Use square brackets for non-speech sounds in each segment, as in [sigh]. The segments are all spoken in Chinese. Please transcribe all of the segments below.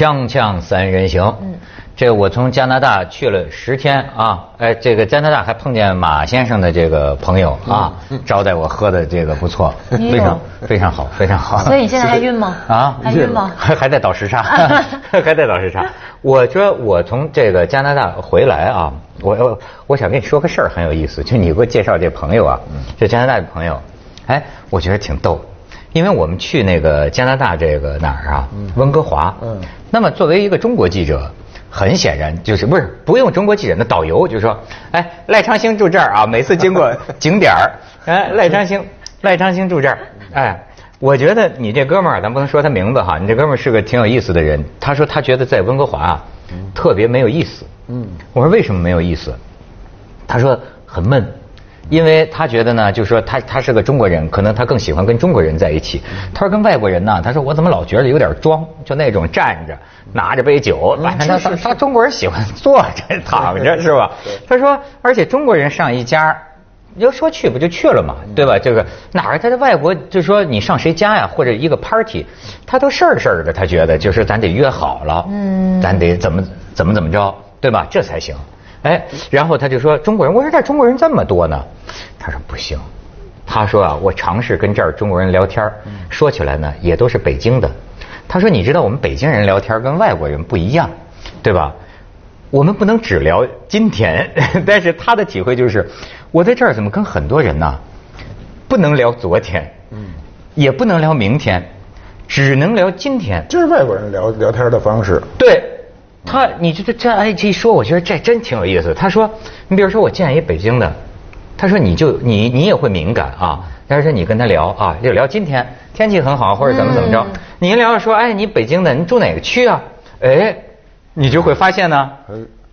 锵锵三人行，嗯，这我从加拿大去了十天啊，哎，这个加拿大还碰见马先生的这个朋友啊，招待我喝的这个不错，非常非常好，非常好。所以你现在还晕吗？[laughs] 啊，还晕吗？[laughs] 还还在倒时差，[laughs] 还在倒时差。我说我从这个加拿大回来啊，我我我想跟你说个事儿，很有意思，就你给我介绍这朋友啊，这加拿大的朋友，哎，我觉得挺逗。因为我们去那个加拿大这个哪儿啊，温哥华。嗯。那么作为一个中国记者，很显然就是不是不用中国记者那导游，就说，哎，赖昌星住这儿啊，每次经过 [laughs] 景点儿，哎，赖昌星，赖昌星住这儿，哎，我觉得你这哥们儿，咱不能说他名字哈，你这哥们儿是个挺有意思的人。他说他觉得在温哥华啊，特别没有意思。嗯。我说为什么没有意思？他说很闷。因为他觉得呢，就是说他他是个中国人，可能他更喜欢跟中国人在一起。他说跟外国人呢，他说我怎么老觉得有点装，就那种站着拿着杯酒，反正他他中国人喜欢坐着躺着是吧？他说，而且中国人上一家，你要说去不就去了嘛，对吧？这个哪儿他在外国，就说你上谁家呀，或者一个 party，他都事儿事儿的，他觉得就是咱得约好了，嗯，咱得怎么怎么怎么着，对吧？这才行。哎，然后他就说中国人，我说这中国人这么多呢，他说不行，他说啊，我尝试跟这儿中国人聊天说起来呢也都是北京的，他说你知道我们北京人聊天跟外国人不一样，对吧？我们不能只聊今天，[laughs] 但是他的体会就是，我在这儿怎么跟很多人呢，不能聊昨天，嗯，也不能聊明天，只能聊今天，这是外国人聊聊天的方式，对。他，你这这这哎，这一说，我觉得这真挺有意思。他说，你比如说我见一北京的，他说你就你你也会敏感啊。但是你跟他聊啊，就聊今天天气很好或者怎么怎么着。你一聊说，哎，你北京的，你住哪个区啊？哎，你就会发现呢。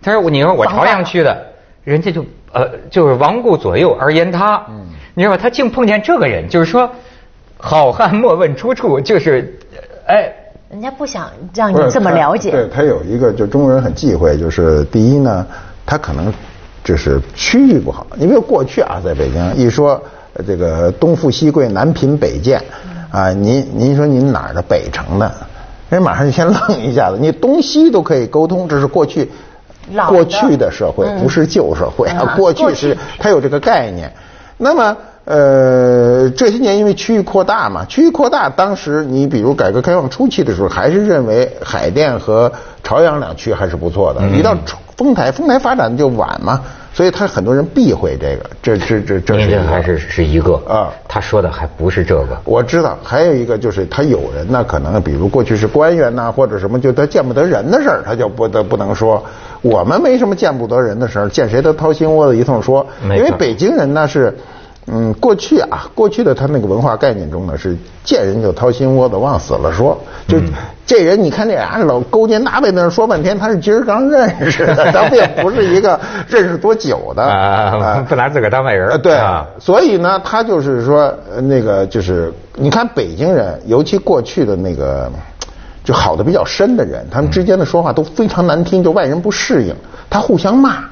他说，你说我朝阳区的，人家就呃就是亡顾左右而言他。嗯。你知道吧？他竟碰见这个人，就是说，好汉莫问出处，就是哎。人家不想让你这么了解。对他有一个，就中国人很忌讳，就是第一呢，他可能就是区域不好。你比如过去啊，在北京一说这个东富西贵南贫北贱，啊，您您说您哪儿的北城的，人马上就先 [laughs] 愣一下子。你东西都可以沟通，这是过去过去的社会，不是旧社会啊。过去是他有这个概念。那么。呃，这些年因为区域扩大嘛，区域扩大，当时你比如改革开放初期的时候，还是认为海淀和朝阳两区还是不错的。你到丰台，丰台发展就晚嘛，所以他很多人避讳这个。这这这这是还是是一个啊？他说的还不是这个。我知道，还有一个就是他有人呢，可能比如过去是官员呐，或者什么，就他见不得人的事儿，他就不得不能说。我们没什么见不得人的事儿，见谁都掏心窝子一通说。因为北京人呢是。嗯，过去啊，过去的他那个文化概念中呢，是见人就掏心窝子，往死了说。就这人，你看这俩老勾肩搭背那说半天，他是今儿刚认识的，咱们也不是一个 [laughs] 认识多久的啊，不拿自个儿当外人。对啊，所以呢，他就是说，那个就是，你看北京人，尤其过去的那个就好的比较深的人，他们之间的说话都非常难听，就外人不适应，他互相骂。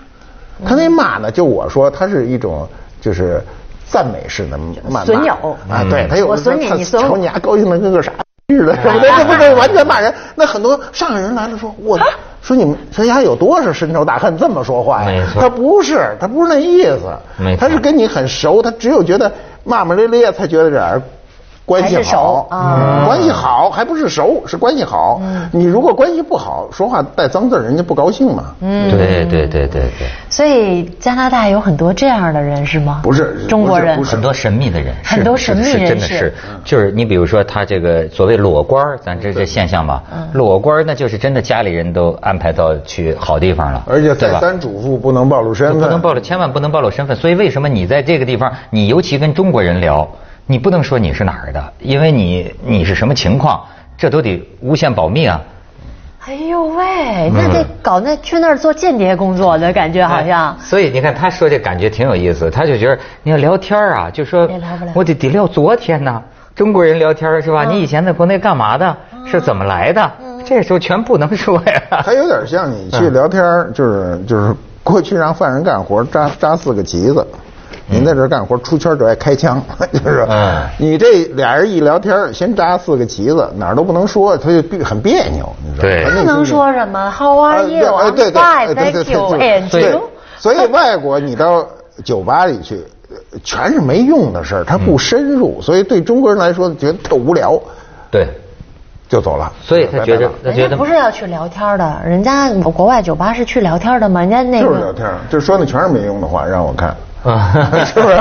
他那骂呢，就我说，他是一种就是。赞美式的骂损友。啊，对他有我损你，你损瞅你还高兴的跟个啥似的，什么的，[laughs] 这不是完全骂人。那很多上海人来了说，我说你们谁家有多少深仇大恨这么说话呀？他不是，他不是那意思，他是跟你很熟，他只有觉得骂骂咧咧才觉得这样。关系好，关系好还不是熟，是关系好。你如果关系不好，说话带脏字，人家不高兴嘛。嗯，对对对对对。所以加拿大有很多这样的人是吗？不是，中国人很多神秘的人，很多神秘人真的是，就是你比如说他这个所谓裸官，咱这这现象吧，裸官那就是真的家里人都安排到去好地方了，而且再三嘱咐不能暴露身份，不能暴露，千万不能暴露身份。所以为什么你在这个地方，你尤其跟中国人聊？你不能说你是哪儿的，因为你你是什么情况，这都得无限保密啊。哎呦喂，那得搞那去那儿做间谍工作的感觉好像。所以你看他说这感觉挺有意思，他就觉得你要聊天啊，就说我得得聊昨天呢。中国人聊天是吧？你以前在国内干嘛的？是怎么来的？这时候全不能说呀。[laughs] 他有点像你去聊天，就是就是过去让犯人干活扎扎四个旗子。您在这儿干活，出圈就爱开枪，[laughs] 就是嗯你这俩人一聊天，先扎四个旗子，哪儿都不能说，他就很别扭，你知道吗？不能说什么 How 啊 are you? 哎 I'm 对对 fine, 对对 you. 所以外国你到酒吧里去，呃全是没用的事儿，他不深入，所以对中国人来说觉得特无聊，对，就走了。所以他觉得他人家觉得不是要去聊天的，人家国外酒吧是去聊天的嘛，人家那个就是聊天儿，就说的全是没用的话，让我看。啊 [laughs] 是不是？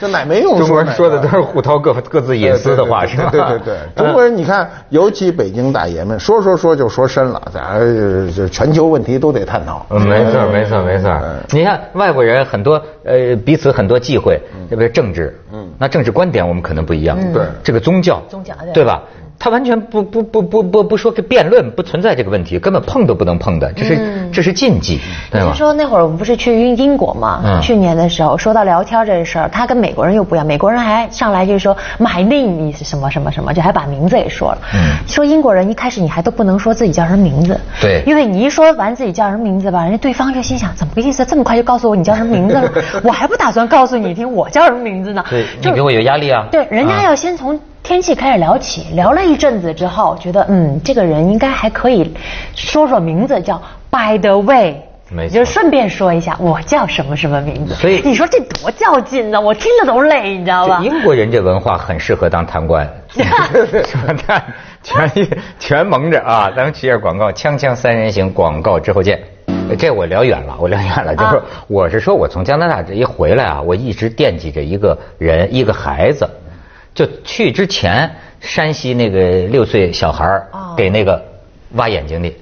这哪没用？中国人说的都是互掏各各自隐私的话，是吧？对对对，中国人你看，尤其北京大爷们，说说说就说深了，咱呃这全球问题都得探讨。嗯，没错，没错，没错嗯。你看外国人很多呃彼此很多忌讳，对不对？政治，嗯，那政治观点我们可能不一样，对这个宗教，宗教对对吧？他完全不不不不不不说个辩论，不存在这个问题，根本碰都不能碰的，这是这是禁忌，对吧听？说那会儿我们不是去英英国嘛？嗯去年的时候说到聊天这事儿，他跟美国人又不一样，美国人还上来就说 My name is 什么什么什么，就还把名字也说了。嗯说英国人一开始你还都不能说自己叫什么名字，对因为你一说完自己叫什么名字吧，人家对方就心想怎么个意思？这么快就告诉我你叫什么名字了？[laughs] 我还不打算告诉你听我叫什么名字呢。对，就你给我有压力啊。对，人家啊要先从天气开始聊起，聊了一阵子之后，觉得嗯，这个人应该还可以说说名字，叫 By the way。没错就顺便说一下，我叫什么什么名字。所以你说这多较劲呢？我听着都累，你知道吧？英国人这文化很适合当贪官，说 [laughs] 看全全蒙着啊！咱们去一下广告，锵锵三人行广告之后见。这我聊远了，我聊远了，就是啊我是说我从加拿大这一回来啊，我一直惦记着一个人，一个孩子。就去之前，山西那个六岁小孩给那个挖眼睛的，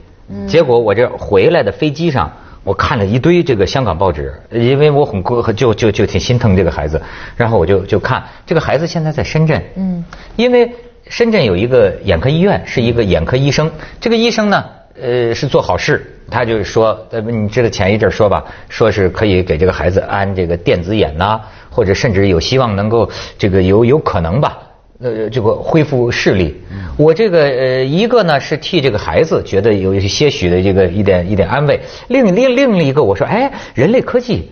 结果我这回来的飞机上，我看了一堆这个香港报纸，因为我很过就就就挺心疼这个孩子，然后我就就看这个孩子现在在深圳，嗯，因为深圳有一个眼科医院，是一个眼科医生，这个医生呢，呃，是做好事。他就是说，呃，你知道前一阵说吧，说是可以给这个孩子安这个电子眼呐、或者甚至有希望能够这个有有可能吧，呃，这个恢复视力。我这个呃，一个呢是替这个孩子觉得有一些许的这个一点一点安慰，另另另一个我说，哎，人类科技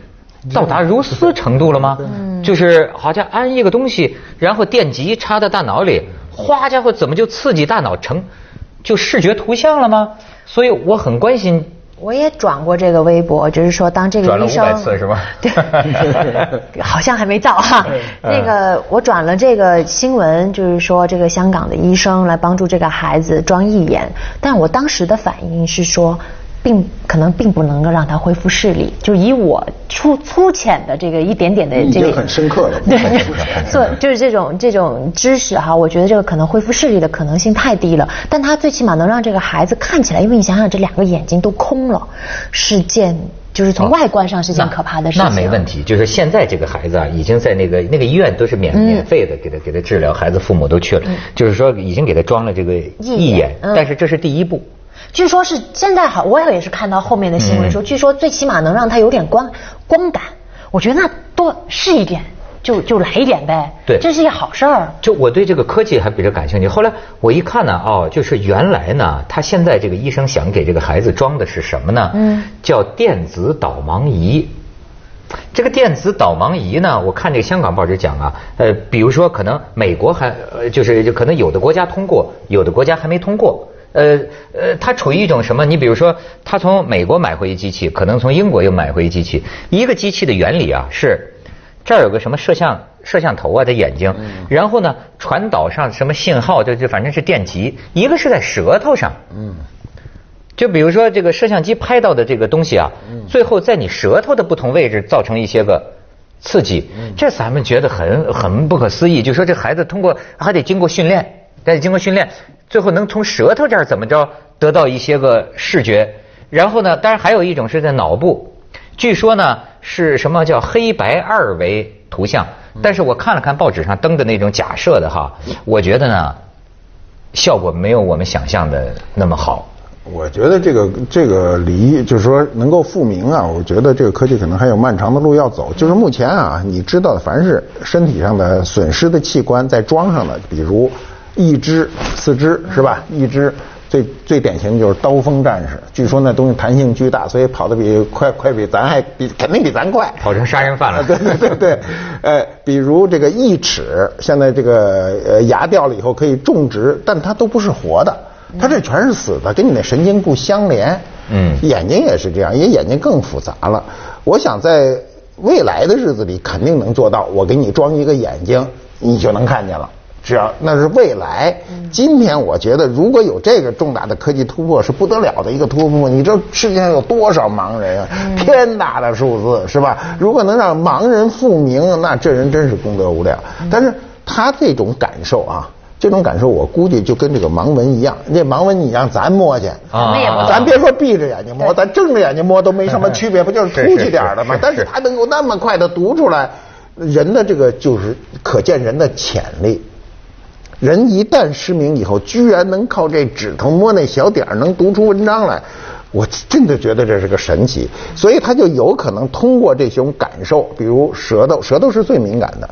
到达如斯程度了吗？就是好像安一个东西，然后电极插到大脑里，哗家伙怎么就刺激大脑成就视觉图像了吗？所以我很关心。我也转过这个微博，就是说当这个医生500次是吗对，[laughs] 好像还没到哈。嗯那个我转了这个新闻，就是说这个香港的医生来帮助这个孩子装义眼，但我当时的反应是说。并可能并不能够让他恢复视力，就以我粗粗浅的这个一点点的这个很深刻了对 [laughs] 就是这种这种知识哈，我觉得这个可能恢复视力的可能性太低了，但他最起码能让这个孩子看起来，因为你想想这两个眼睛都空了，是件就是从外观上是件可怕的事情。哦那没问题，就是现在这个孩子啊，已经在那个那个医院都是免、嗯免费的，给他给他治疗，孩子父母都去了，就是说已经给他装了这个义眼，眼嗯但是这是第一步。据说是现在好，我也是看到后面的新闻说，嗯据说最起码能让他有点光光感。我觉得那多试一点，就就来一点呗。对这是一好事儿。就我对这个科技还比较感兴趣。后来我一看呢，哦，就是原来呢，他现在这个医生想给这个孩子装的是什么呢？嗯叫电子导盲仪。这个电子导盲仪呢，我看这个香港报纸讲啊，呃，比如说可能美国还呃，就是就可能有的国家通过，有的国家还没通过。呃呃，它处于一种什么？你比如说，他从美国买回一机器，可能从英国又买回一机器。一个机器的原理啊是，这儿有个什么摄像摄像头啊，这眼睛，然后呢传导上什么信号，就就反正是电极，一个是在舌头上，嗯，就比如说这个摄像机拍到的这个东西啊，最后在你舌头的不同位置造成一些个刺激，这咱们觉得很很不可思议。就说这孩子通过还得经过训练，还得经过训练，最后能从舌头这儿怎么着得到一些个视觉，然后呢，当然还有一种是在脑部，据说呢是什么叫黑白二维图像，但是我看了看报纸上登的那种假设的哈，我觉得呢效果没有我们想象的那么好。我觉得这个这个离就是说能够复明啊，我觉得这个科技可能还有漫长的路要走。就是目前啊，你知道的，凡是身体上的损失的器官在装上的，比如一支、四肢是吧？一支最最典型的就是刀锋战士，据说那东西弹性巨大，所以跑得比快快比咱还比肯定比咱快，跑成杀人犯了。[laughs] 对对对对，呃，比如这个义齿，现在这个呃牙掉了以后可以种植，但它都不是活的，它这全是死的，跟你那神经不相连。嗯，眼睛也是这样，因为眼睛更复杂了。我想在未来的日子里肯定能做到，我给你装一个眼睛，你就能看见了。只要那是未来，今天我觉得如果有这个重大的科技突破，是不得了的一个突破。你知道世界上有多少盲人啊？天大的数字是吧？如果能让盲人复明，那这人真是功德无量。但是他这种感受啊，这种感受我估计就跟这个盲文一样。那盲文你让咱摸去，啊咱别说闭着眼睛摸，咱睁着眼睛摸都没什么区别，不就是 [laughs] 凸起点的吗？但是他能够那么快的读出来，人的这个就是可见人的潜力。人一旦失明以后，居然能靠这指头摸那小点儿能读出文章来，我真的觉得这是个神奇。所以他就有可能通过这种感受，比如舌头，舌头是最敏感的，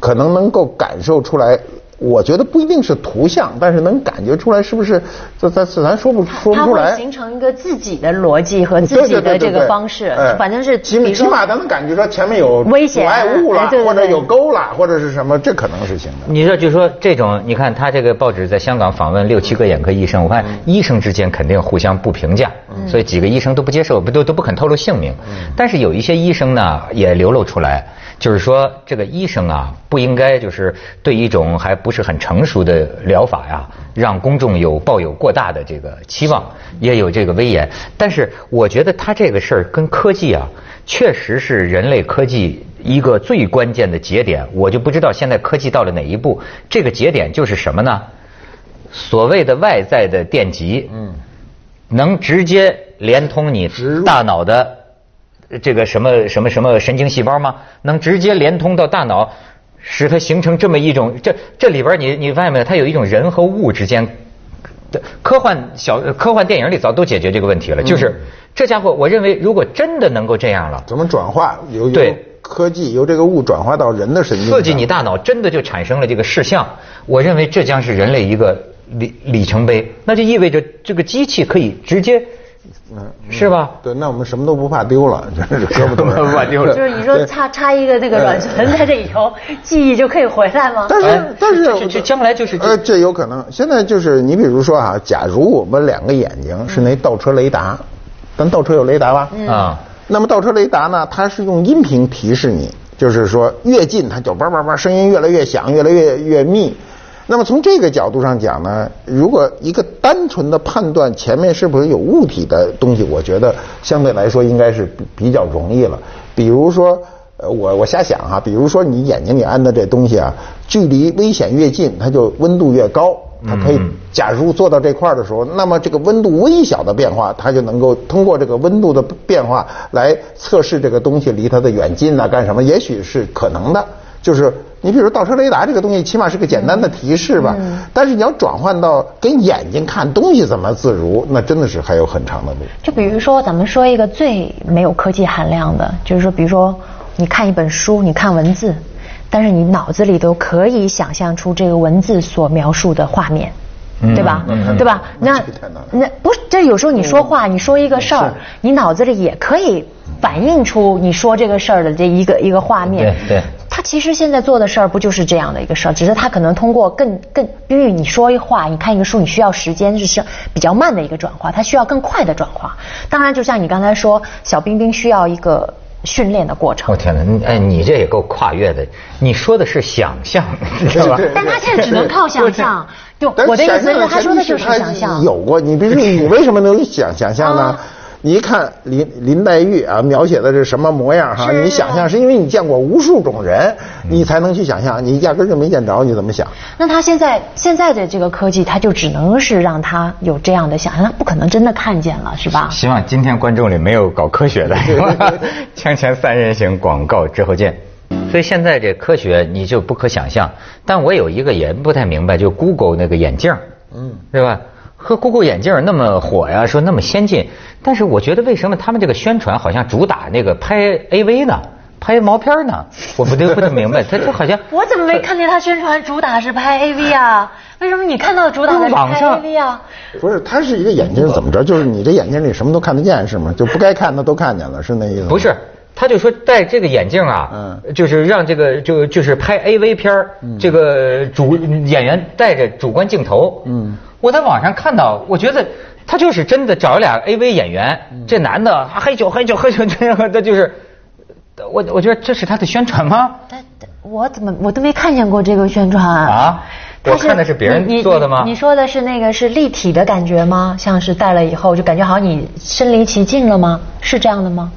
可能能够感受出来。我觉得不一定是图像，但是能感觉出来是不是？这咱咱说不说不出来。它会形成一个自己的逻辑和自己的这个方式，反正是起起码咱能感觉说前面有危险、阻碍物了，或者有沟了，或者是什么，这可能是行的。你说就说这种，你看他这个报纸在香港访问六七个眼科医生，我看医生之间肯定互相不评价，所以几个医生都不接受，不都都不肯透露姓名。但是有一些医生呢，也流露出来。就是说，这个医生啊，不应该就是对一种还不是很成熟的疗法呀，让公众有抱有过大的这个期望，也有这个威严。但是，我觉得他这个事儿跟科技啊，确实是人类科技一个最关键的节点。我就不知道现在科技到了哪一步，这个节点就是什么呢？所谓的外在的电极，嗯，能直接连通你大脑的。这个什么什么什么神经细胞吗？能直接连通到大脑，使它形成这么一种这这里边你你发现没有？它有一种人和物之间的科幻小科幻电影里早都解决这个问题了。就是这家伙，我认为如果真的能够这样了，怎么转化由由科技由这个物转化到人的神经？刺激你大脑，真的就产生了这个视像。我认为这将是人类一个里里程碑。那就意味着这个机器可以直接。嗯，是吧？对，那我们什么都不怕丢了，就是什么都不怕丢了。[laughs] 就是你说插插一个那个软存在这里头，[laughs] 记忆就可以回来吗？但是但是这将来就是呃，这有可能。现在就是你比如说啊，假如我们两个眼睛是那倒车雷达，咱倒车有雷达吧？啊，那么倒车雷达呢，它是用音频提示你，就是说越近它就叭叭叭，声音越来越响，越来越越密。那么从这个角度上讲呢，如果一个单纯的判断前面是不是有物体的东西，我觉得相对来说应该是比较容易了。比如说，呃，我我瞎想哈，比如说你眼睛里安的这东西啊，距离危险越近，它就温度越高。它可以，假如做到这块儿的时候，那么这个温度微小的变化，它就能够通过这个温度的变化来测试这个东西离它的远近啊，干什么？也许是可能的。就是你比如倒车雷达这个东西，起码是个简单的提示吧。但是你要转换到跟眼睛看东西怎么自如，那真的是还有很长的路。就比如说，咱们说一个最没有科技含量的，就是说，比如说你看一本书，你看文字，但是你脑子里都可以想象出这个文字所描述的画面，对吧？对吧？那那不是，这有时候你说话，你说一个事儿，你脑子里也可以反映出你说这个事儿的这一个一个画面。对对。他其实现在做的事儿不就是这样的一个事儿，只是他可能通过更更，因为你说一话，你看一个书，你需要时间，是是比较慢的一个转化，它需要更快的转化。当然，就像你刚才说，小冰冰需要一个训练的过程。我天哪，哎，你这也够跨越的。你说的是想象，[laughs] 是吧？但他现在只能靠想象。就我的意思是，他说的就是想象。有过，你比如说，你为什么能想想象呢？你一看林林黛玉啊，描写的是什么模样哈？你想象是因为你见过无数种人，你才能去想象。你压根就没见着，你怎么想？那他现在现在的这个科技，他就只能是让他有这样的想象，他不可能真的看见了，是吧？希望今天观众里没有搞科学的。[laughs] 锵锵三人行，广告之后见。所以现在这科学你就不可想象。但我有一个也不太明白，就 Google 那个眼镜，嗯，对吧？和 Google 眼镜那么火呀，说那么先进，但是我觉得为什么他们这个宣传好像主打那个拍 AV 呢，拍毛片呢？我不不太明白，他 [laughs] 就好像我怎么没看见他宣传主打是拍 AV 啊？为什么你看到主打的是拍 AV 啊？不是，它是一个眼睛怎么着？就是你这眼睛里什么都看得见是吗？就不该看的都看见了，是那意思吗？不是，他就说戴这个眼镜啊，嗯就是让这个就就是拍 AV 片儿这个主演员带着主观镜头。嗯我在网上看到，我觉得他就是真的找了俩 AV 演员，这男的啊黑酒喝酒喝酒 [laughs] 这样，他就是，我我觉得这是他的宣传吗？但但我怎么我都没看见过这个宣传啊啊我看的是别人做的吗你你说的是那个是立体的感觉吗？像是戴了以后就感觉好像你身临其境了吗？是这样的吗？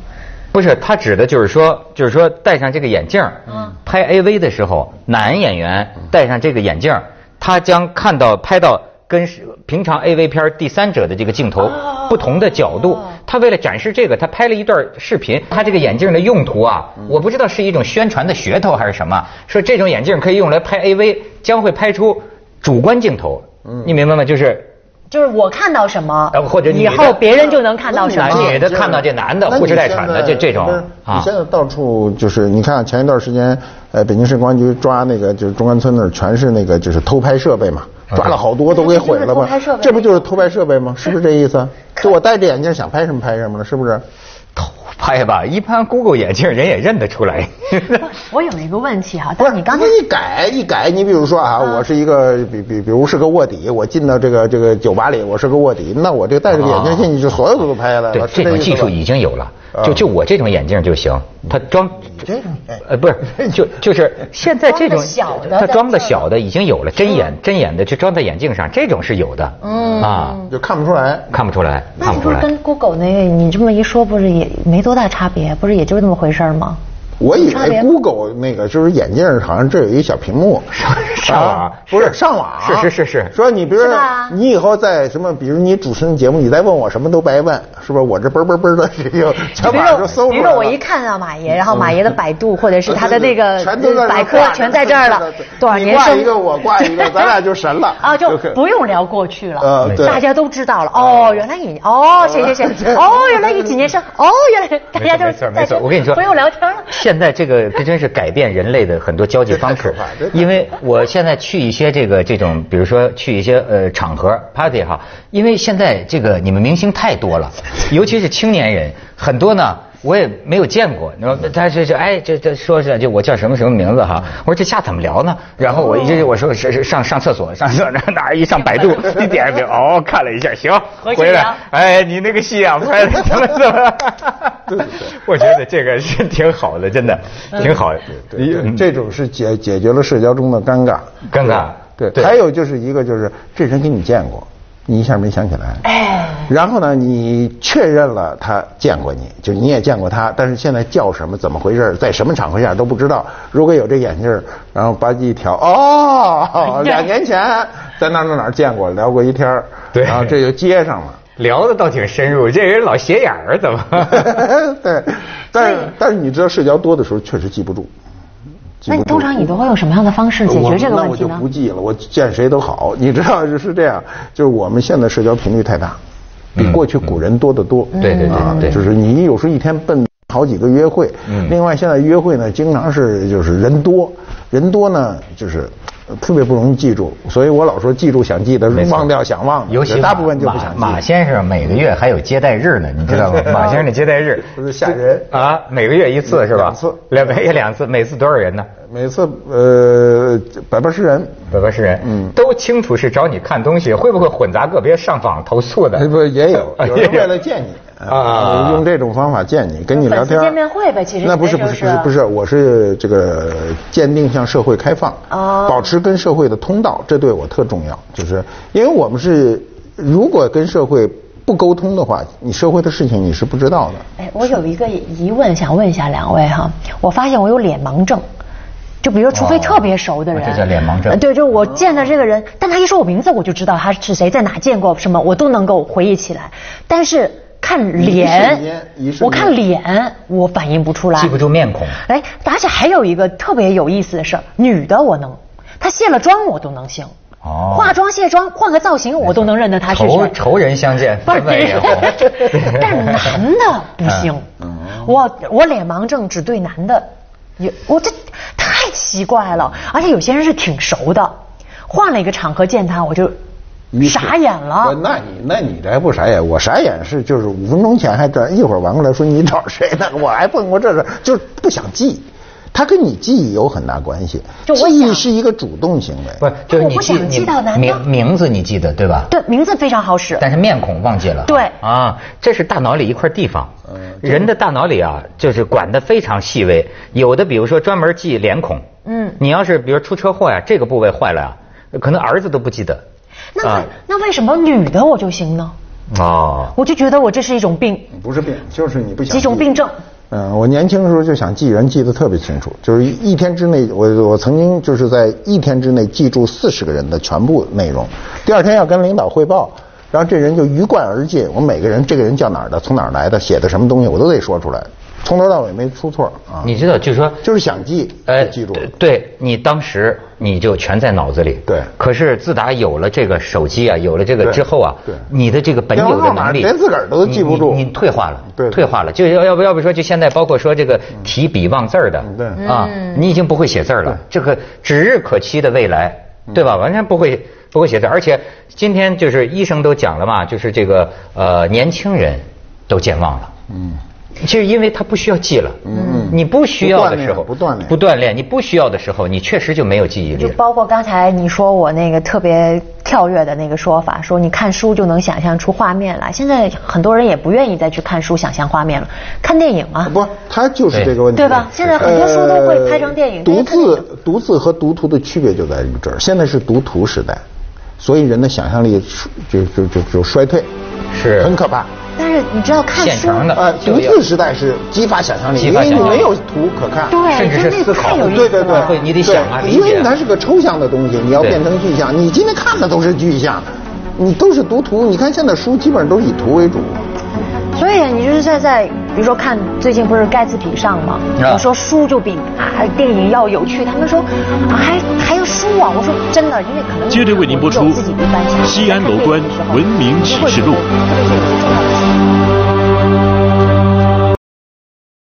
不是，他指的就是说，就是说戴上这个眼镜，嗯拍 AV 的时候，男演员戴上这个眼镜，他将看到拍到跟平常 AV 片儿第三者的这个镜头哦不同的角度。他为了展示这个，他拍了一段视频。他这个眼镜的用途啊，我不知道是一种宣传的噱头还是什么，说这种眼镜可以用来拍 AV，将会拍出主观镜头。你明白吗？就是。就是我看到什么呃，或者以后别人就能看到什么。女的看到这男的那你呼哧带喘的这这种啊你现在到处就是，你看前一段时间，呃，北京市公安局抓那个就是中关村那儿全是那个就是偷拍设备嘛，抓了好多都给毁了嘛这不就是偷拍设备吗？是不是这意思？就我戴着眼镜想拍什么拍什么了，是不是？偷拍吧，一般 Google 眼镜人也认得出来。我有一个问题哈，不是但是你刚才一改一改，你比如说啊，我是一个比比比如是个卧底，我进到这个这个酒吧里，我是个卧底，那我这个戴着个眼镜进去，就所有的都拍下来对了。，是这种技术已经有了，啊就就我这种眼镜就行，它装这种哎呃不是 [laughs] 就就是现在这种小的它装的小的已经有了，针眼针眼的就装在眼镜上，这种是有的，嗯啊，就看不出来。看不出来，那看不出来。不是跟 Google 那个你这么一说，不是也没多大差别？不是也就那么回事儿吗？我以为 Google 那个就是眼镜，好像这有一小屏幕，上网啊不是上网，是是是是说你比如说你以后在什么，比如你主持人节目，你再问我什么都白问，是不是？我这嘣嘣嘣的这就全比如马上就搜说，出来了。比如说我一看到马爷，然后马爷的百度或者是他的那个 [laughs] 全都百科全在这儿了多少你年生挂一个我挂一个 [laughs] 咱俩就神了啊，就不用聊过去了呃，对大家都知道了。哦，原来你哦，谢谢谢谢，[laughs] 哦，原来你几年生，哦，原来大家就没错没错，在这我跟你说，不用聊天了。现在这个这真是改变人类的很多交际方式因为我现在去一些这个这种，比如说去一些呃场合 party 哈，因为现在这个你们明星太多了，尤其是青年人，很多呢。我也没有见过，你说他这这哎这这说是就我叫什么什么名字哈，我说这下怎么聊呢？然后我一直我说是是上上厕所上厕所，哪 [laughs] 一上百度一点点哦看了一下，行回来哎你那个戏啊拍的怎么怎么，对对对我觉得这个是挺好的，真的挺好这种是解解决了社交中的尴尬。尴尬对，对还有就是一个就是这人跟你见过，你一下没想起来。哎，然后呢，你确认了他见过你，就你也见过他，但是现在叫什么、怎么回事，在什么场合下都不知道。如果有这眼镜儿，然后吧唧一调，哦，[laughs] 两年前在哪儿哪儿哪儿见过，聊过一天儿对然后这就接上了。聊的倒挺深入，这人老斜眼儿怎么？[laughs] 对，但是但是你知道社交多的时候确实记不住。那你通常你都会用什么样的方式解决这个问题呢我那我就不？记了，我见谁都好。你知道就是这样，就是我们现在社交频率太大，比过去古人多得多。嗯对对对就是你有时候一天奔好几个约会。嗯另外现在约会呢，经常是就是人多，人多呢就是。呃特别不容易记住，所以我老说记住想记的，没忘掉想忘的，尤其大部分就不马想记。马先生每个月还有接待日呢，你知道吗？[laughs] 马先生的接待日不是吓人啊，每个月一次是吧？两次两每两次，每次多少人呢？每次呃百八十人，百八十人，嗯都清楚是找你看东西，会不会混杂个别上访投诉的？哎不也有，[laughs] 有人为了见你啊用这种方法见你，跟你聊天。见面会呗其实那不是不是不是不是，我是这个坚定向社会开放，哦保持跟社会的通道，这对我特重要。就是因为我们是如果跟社会不沟通的话，你社会的事情你是不知道的。哎，我有一个疑问想问一下两位哈，我发现我有脸盲症。就比如说，除非哦特别熟的人，这叫脸盲症呃对，就我见的这个人，但他一说我名字，我就知道他是谁，在哪见过什么，我都能够回忆起来。但是看脸我看脸，我反应不出来，记不住面孔。哎，而且还有一个特别有意思的事儿，女的我能，她卸了妆我都能行。哦化妆卸妆换个造型我都能认得她是仇谁。仇人相见，不是分外眼红。[laughs] 但是男的不行，嗯我我脸盲症只对男的，有我这太奇怪了，而且有些人是挺熟的。换了一个场合见他，我就于傻眼了不。那你那你这还不傻眼？我傻眼是就是五分钟前还这，一会儿完过来说你找谁呢？我还碰过这事，就是不想记。它跟你记忆有很大关系，就我记忆是一个主动行为。不是，就是你记记到难道你名名字你记得对吧？对，名字非常好使。但是面孔忘记了。对啊，这是大脑里一块地方。嗯人的大脑里啊，就是管得非常细微。有的比如说专门记脸孔。嗯你要是比如出车祸呀，这个部位坏了呀，可能儿子都不记得。那那为什么女的我就行呢？啊，我就觉得我这是一种病，不是病，就是你不想几种病症。嗯，我年轻的时候就想记人，记得特别清楚，就是一天之内，我我曾经就是在一天之内记住四十个人的全部内容，第二天要跟领导汇报，然后这人就鱼贯而进，我每个人这个人叫哪儿的，从哪儿来的，写的什么东西，我都得说出来，从头到尾没出错啊。你知道，就是说，就是想记，哎，记住。对你当时你就全在脑子里。对可是自打有了这个手机啊，有了这个之后啊，对你的这个本有的能力，连自个儿都记不住你退化了，对对退化了。就要要不要不说，就现在包括说这个提笔忘字儿的，嗯对啊，你已经不会写字儿了。这个指日可期的未来，嗯对吧？完全不会不会写字儿，而且今天就是医生都讲了嘛，就是这个呃年轻人都健忘了。嗯，就是因为它不需要记了，嗯你不需要的时候不锻炼不锻炼，你不需要的时候，你确实就没有记忆力。就包括刚才你说我那个特别跳跃的那个说法，说你看书就能想象出画面来。现在很多人也不愿意再去看书想象画面了，看电影啊。不，他就是这个问题，对吧现在很多书都会拍成电影呃读字读字和读图的区别就在于这儿，现在是读图时代，所以人的想象力就就就就衰退，是很可怕。但是你知道看书，的呃，就要读字时代是激发想象力，因为你没有图可看。对，甚至是那思考太有对对对，会你得想啊理解因为它是个抽象的东西，你要变成具象。你今天看的都是具象，你都是读图。你看现在书基本上都是以图为主。所以你就是在在，比如说看最近不是盖茨比上吗？啊我说书就比啊电影要有趣，他们说啊还还有书啊，我说真的，因为可能接着为您播出西安楼观文明启示录